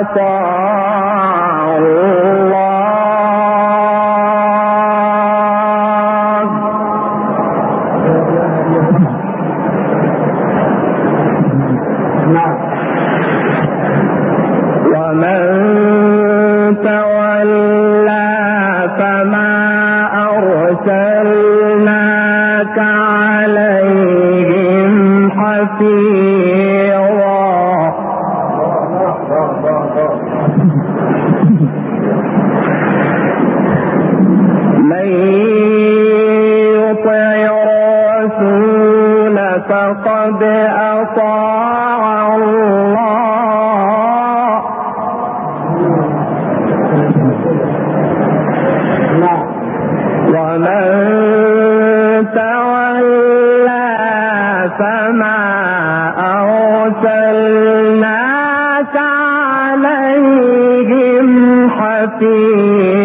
أعطى أطاع الله ومن تولى فما أرسلناك عليهم حفيظا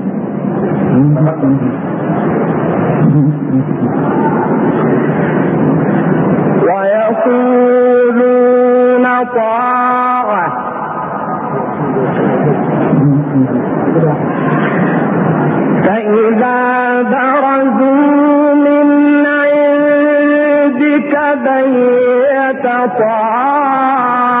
ويقولون طاعة. فإذا برزوا من عندك بيت طائفة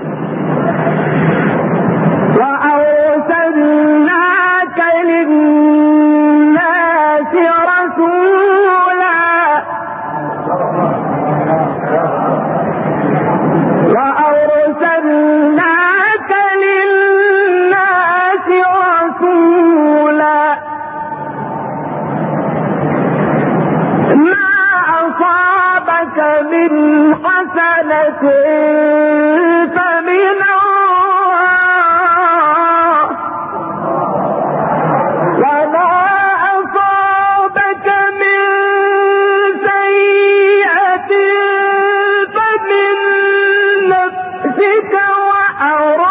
أرى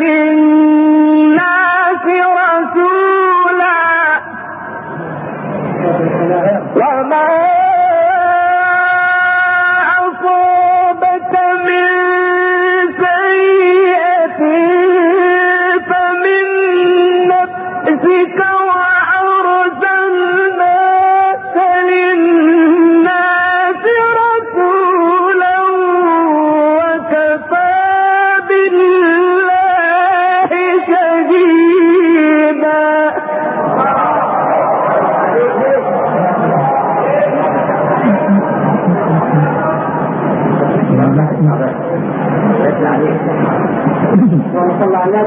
بِالْمُؤْمِنِينَ فقد أطاع الله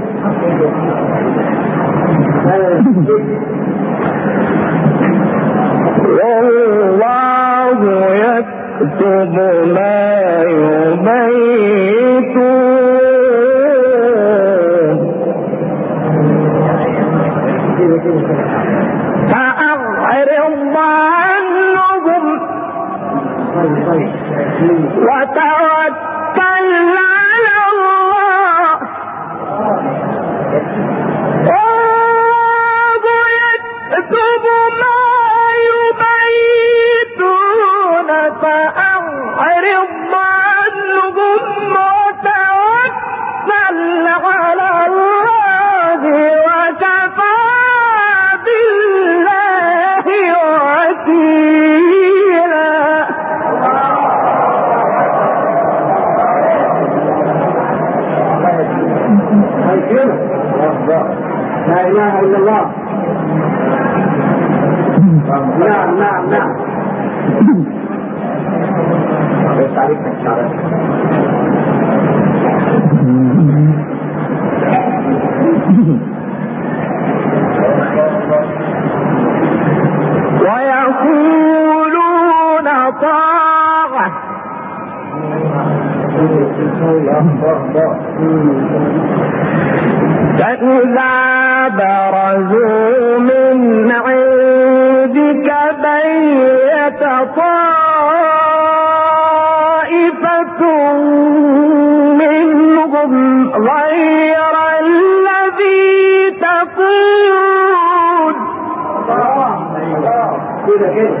والله يكتب ما يبيتون فأعرض عنهم وتعرض فإذا برزوا من عندك بيت طائفة منهم غير الذي تقول. كده كده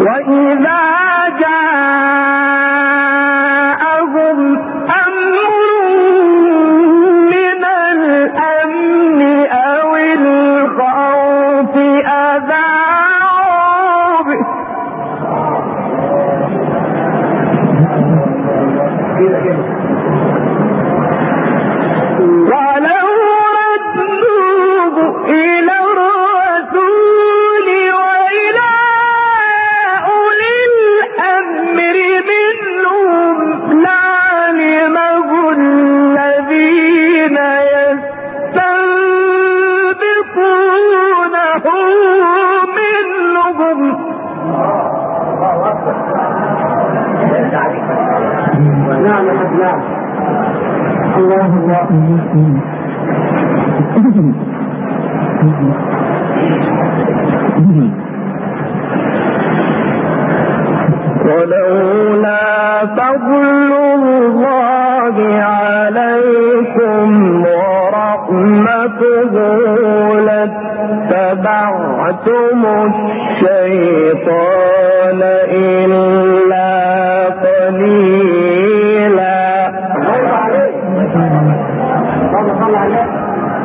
وإذا الله الله Mm-hmm.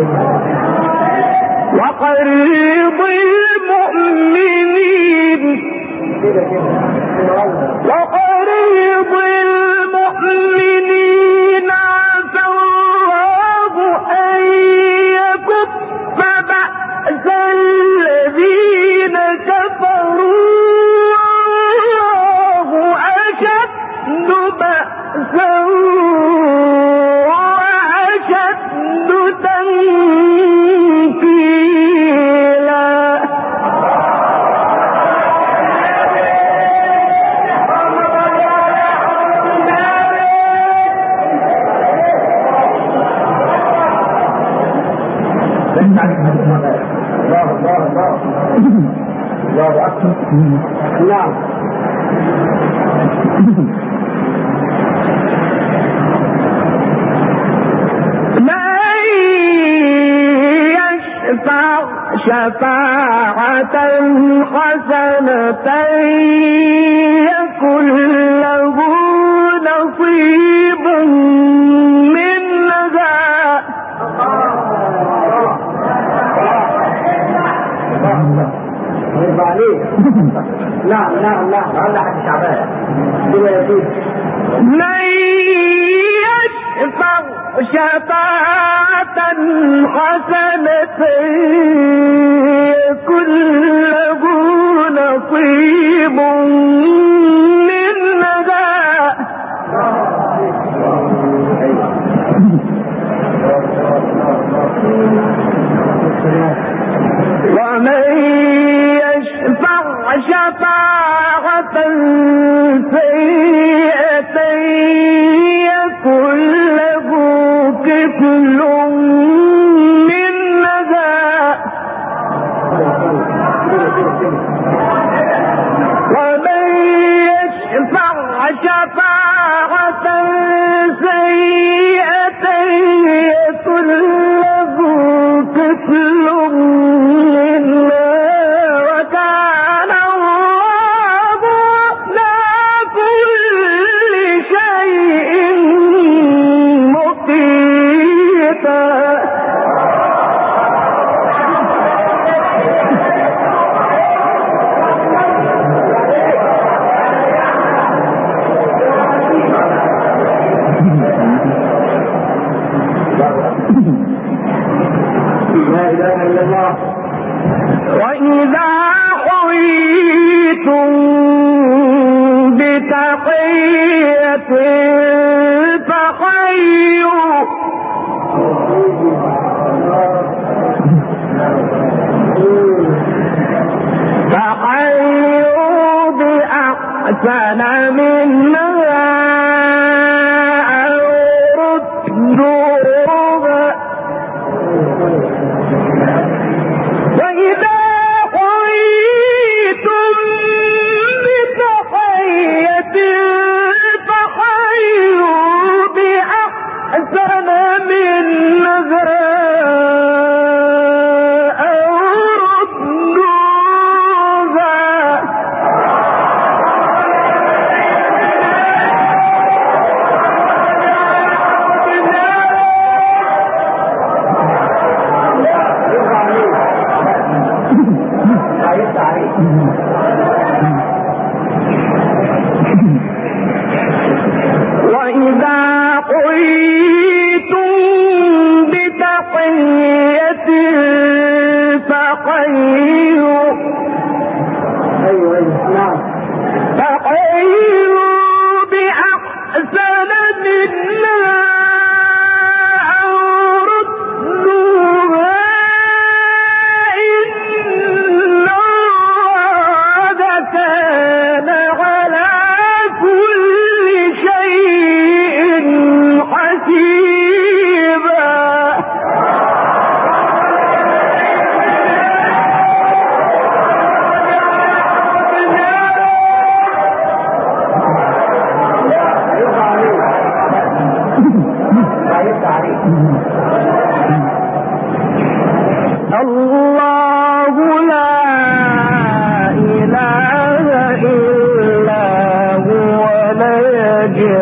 Amen. الله أكبر. نعم. شفاعة حسنة يكن له نصيب. نعم نعم نعم النهارده حد شعبان. الدنيا من يشفع شفاعة حسنة يكون له نصيب.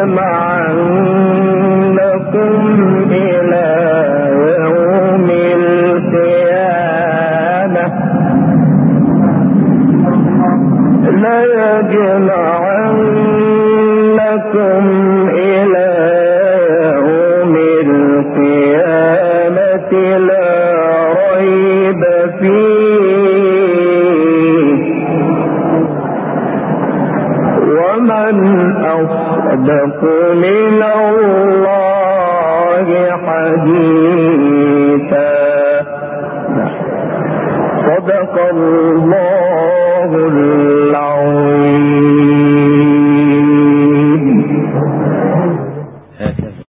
in my